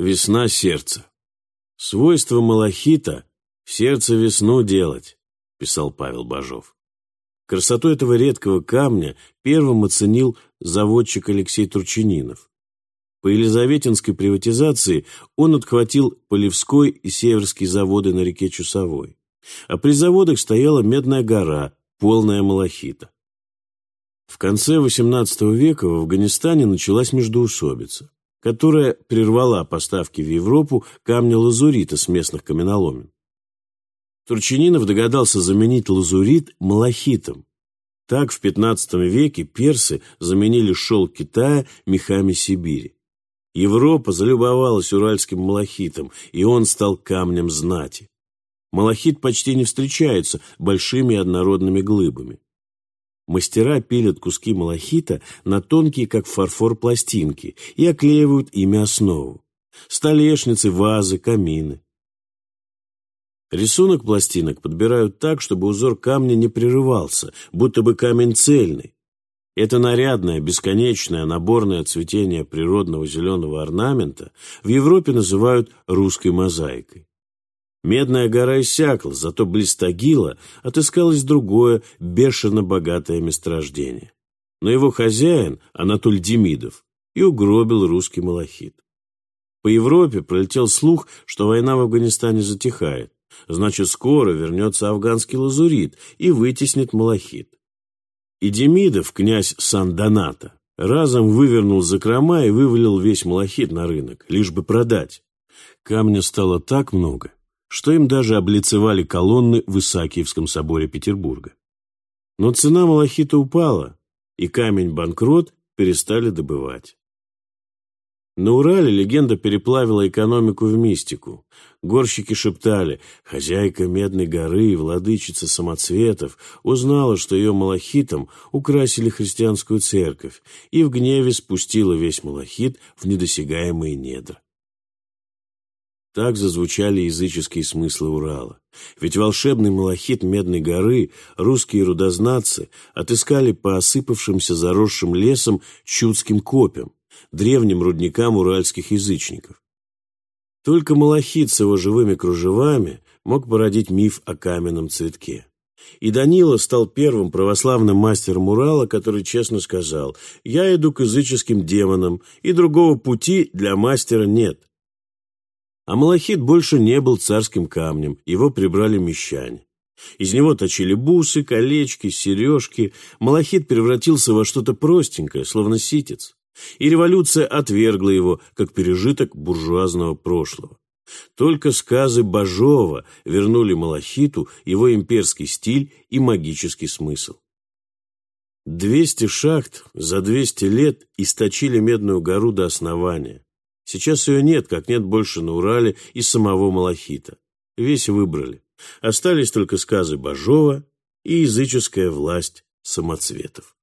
весна сердца. Свойство малахита — сердце весну делать, писал Павел Бажов. Красоту этого редкого камня первым оценил заводчик Алексей Турчининов. По Елизаветинской приватизации он отхватил Полевской и Северский заводы на реке Чусовой. А при заводах стояла Медная гора, полная малахита. В конце XVIII века в Афганистане началась междоусобица, которая прервала поставки в Европу камня лазурита с местных каменоломен. Турчининов догадался заменить лазурит малахитом. Так в XV веке персы заменили шелк Китая мехами Сибири. Европа залюбовалась уральским малахитом, и он стал камнем знати. Малахит почти не встречается большими однородными глыбами. Мастера пилят куски малахита на тонкие, как фарфор, пластинки и оклеивают ими основу. Столешницы, вазы, камины. Рисунок пластинок подбирают так, чтобы узор камня не прерывался, будто бы камень цельный. Это нарядное, бесконечное, наборное цветение природного зеленого орнамента в Европе называют русской мозаикой. Медная гора иссякла, зато близ отыскалось другое, бешено богатое месторождение. Но его хозяин, Анатоль Демидов, и угробил русский малахит. По Европе пролетел слух, что война в Афганистане затихает. Значит, скоро вернется афганский лазурит и вытеснит малахит. И Демидов, князь Сан-Доната, разом вывернул закрома и вывалил весь малахит на рынок, лишь бы продать. Камня стало так много, что им даже облицевали колонны в Исаакиевском соборе Петербурга. Но цена малахита упала, и камень-банкрот перестали добывать. На Урале легенда переплавила экономику в мистику. Горщики шептали, хозяйка Медной горы и владычица самоцветов узнала, что ее малахитом украсили христианскую церковь, и в гневе спустила весь малахит в недосягаемые недра. Так зазвучали языческие смыслы Урала. Ведь волшебный малахит Медной горы русские рудознатцы отыскали по осыпавшимся заросшим лесом чудским копьям, древним рудникам уральских язычников. Только малахит с его живыми кружевами мог породить миф о каменном цветке. И Данила стал первым православным мастером Урала, который честно сказал, «Я иду к языческим демонам, и другого пути для мастера нет». А малахит больше не был царским камнем, его прибрали мещане. Из него точили бусы, колечки, сережки. Малахит превратился во что-то простенькое, словно ситец и революция отвергла его как пережиток буржуазного прошлого. Только сказы Бажова вернули Малахиту его имперский стиль и магический смысл. Двести шахт за двести лет источили Медную гору до основания. Сейчас ее нет, как нет больше на Урале и самого Малахита. Весь выбрали. Остались только сказы Бажова и языческая власть самоцветов.